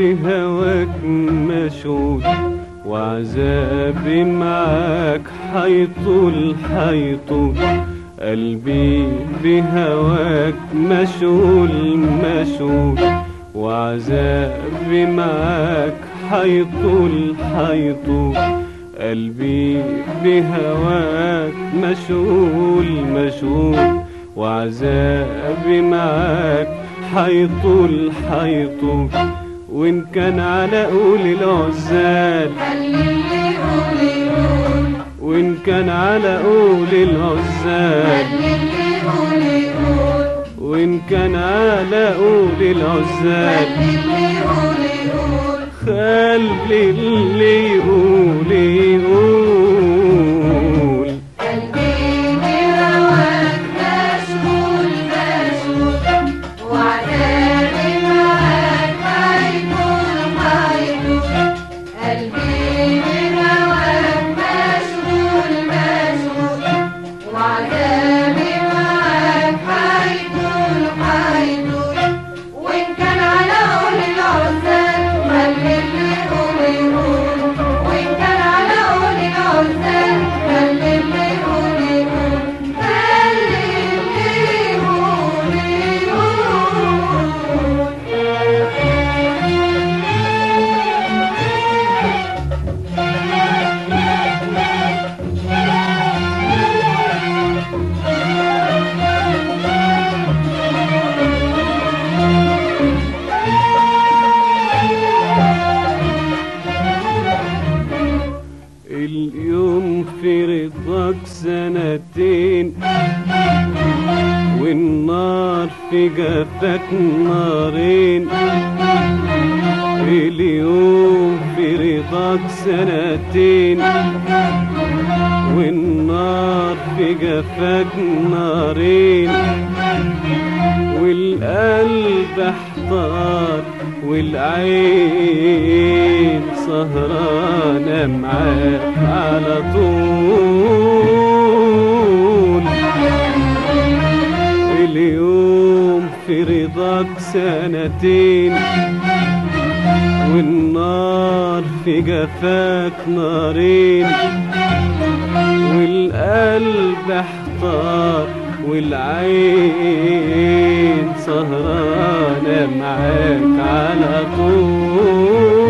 بهواك مشغول وعذابي معاك حيطول حيطول قلبي بهواك مشغول مشغول وعذابي معاك حيطول حيطول قلبي بهواك مشغول مشغول وعذابي معاك حيطول حيطول وإن كان على قول العزال. وإن كان على قول العزال. وإن كان على قول العزال. خلي اللي يقول يقول جفاك نارين اليوم في رضاك سنتين والنار في جفاك نارين والقلب احتار والعين سهرانة معاك على طول. اليوم في رضاك سنتين والنار في جفاك نارين والقلب احتار والعين سهرانة معاك على طول.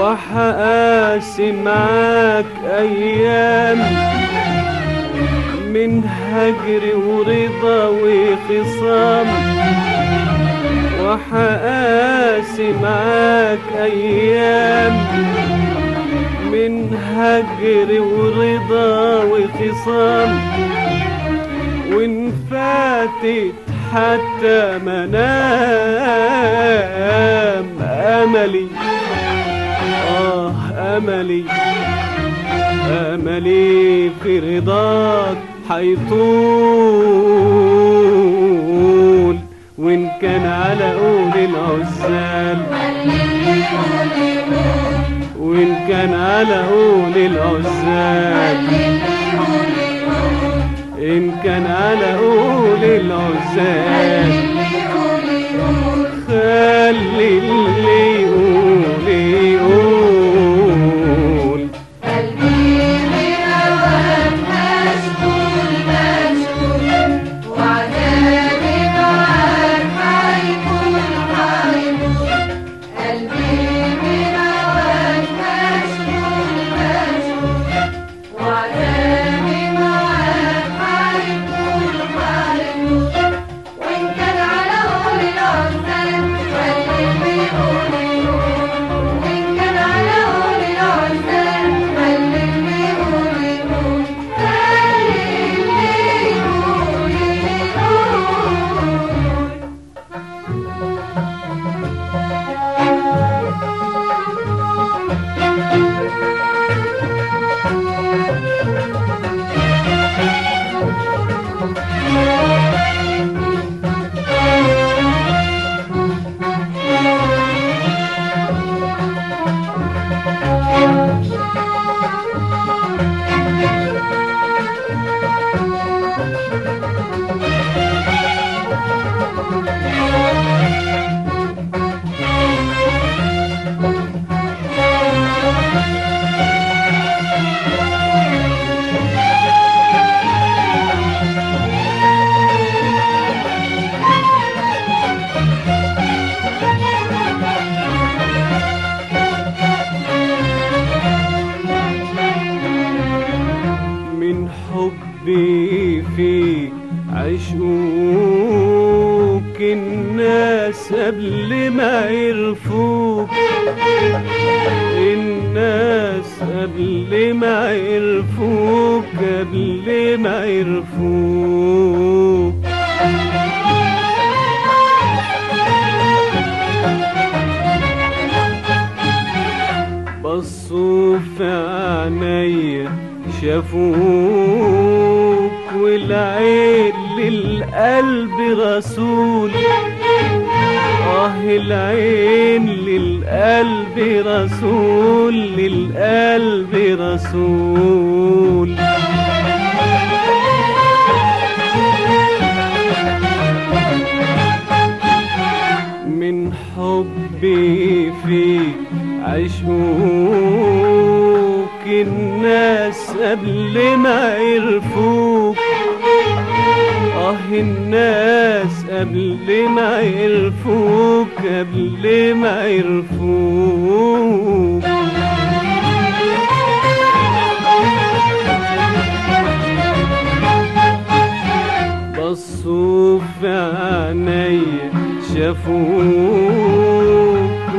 وحقاسي معاك أيام من هجر ورضا وخصام. وحقاسي معاك أيام. من هجر ورضا وخصام. وإن فاتت حتى منام. أملي آه أملي. أملي في رضاك. حيطول وإن كان على قول العزال. وإن كان على قول العزال. إن كان على قول العزال. في عشقوك الناس قبل ما يرفوك. الناس قبل ما يرفوك قبل ما يرفوك. بصوا في عيني شافوك. والعين للقلب رسول. آه العين للقلب رسول للقلب رسول. من حبي فيك عشوك الناس قبل ما يعرفوك آه الناس قبل ما يعرفوك قبل ما يعرفوك بصوا في عينيا شافوك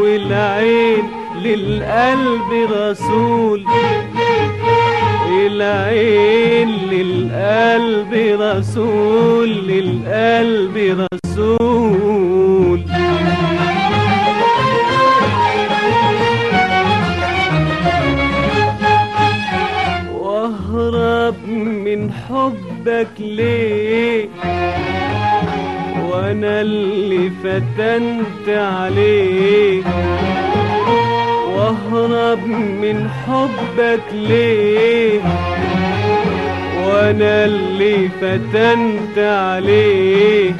والعين للقلب رسول. العين للقلب رسول للقلب رسول. واهرب من حبك ليه؟ وأنا اللي فتنت عليك واهرب من حبك ليه؟ وأنا اللي فتنت عليه.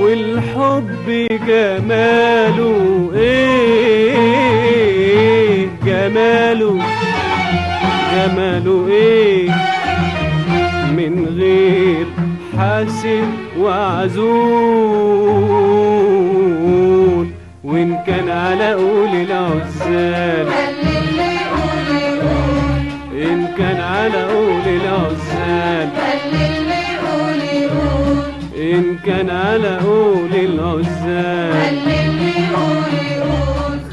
والحب جماله إيه؟ جماله جماله إيه؟ من غير حاسب وعزول. على قول العزال إن كان على قول العزال إن كان على قول العزال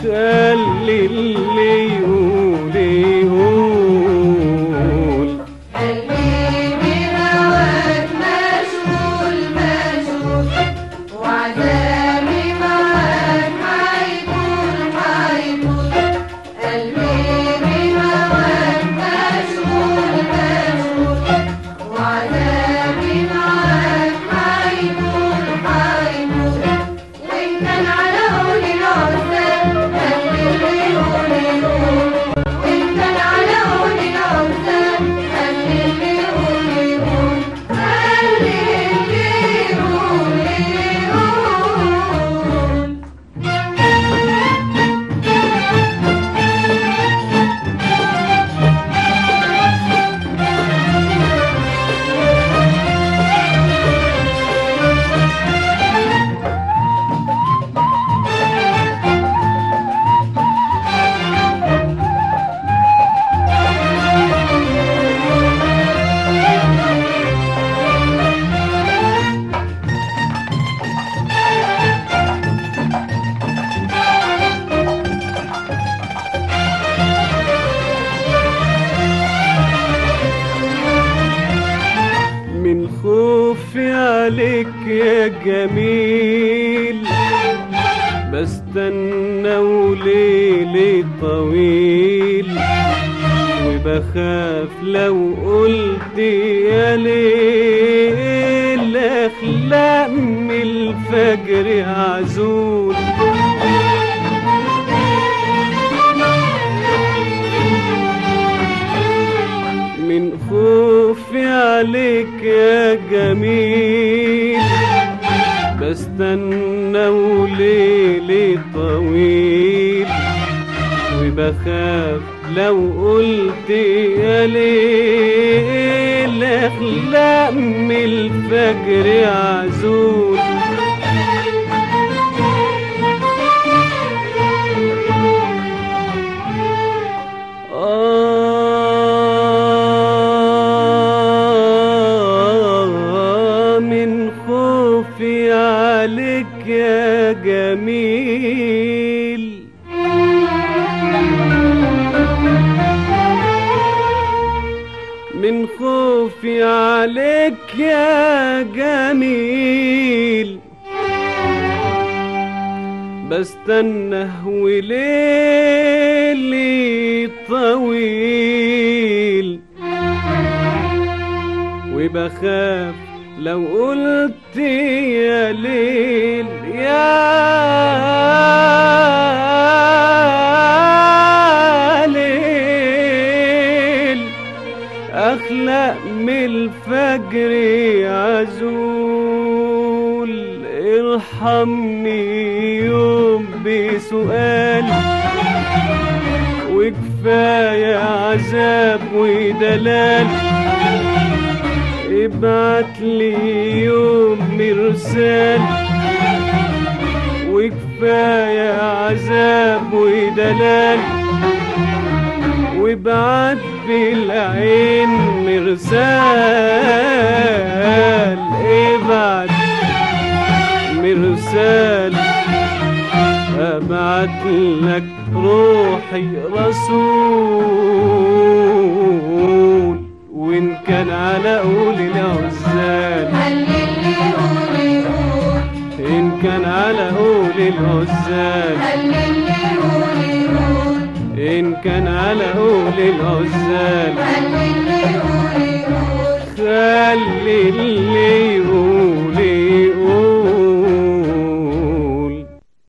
خلي اللي جميل بستنى وليلي طويل وبخاف لو قلت يا ليل اخلق من الفجر عزول. من خوفي عليك يا جميل بستنى وليلي طويل وبخاف لو قلت يا ليل اخلق من الفجر عزول. خايفي عليك يا جميل. بستنى وليلي طويل. وبخاف لو قلت يا ليل يا ارحمني يوم بسؤال. وكفاية عذاب ودلال. ابعت لي يوم مرسال. وكفاية عذاب ودلال. وابعت بالعين مرسال. ابعت مرسال ابعت لك روحي رسول. وإن كان على قول العزال إن كان على قول العزال.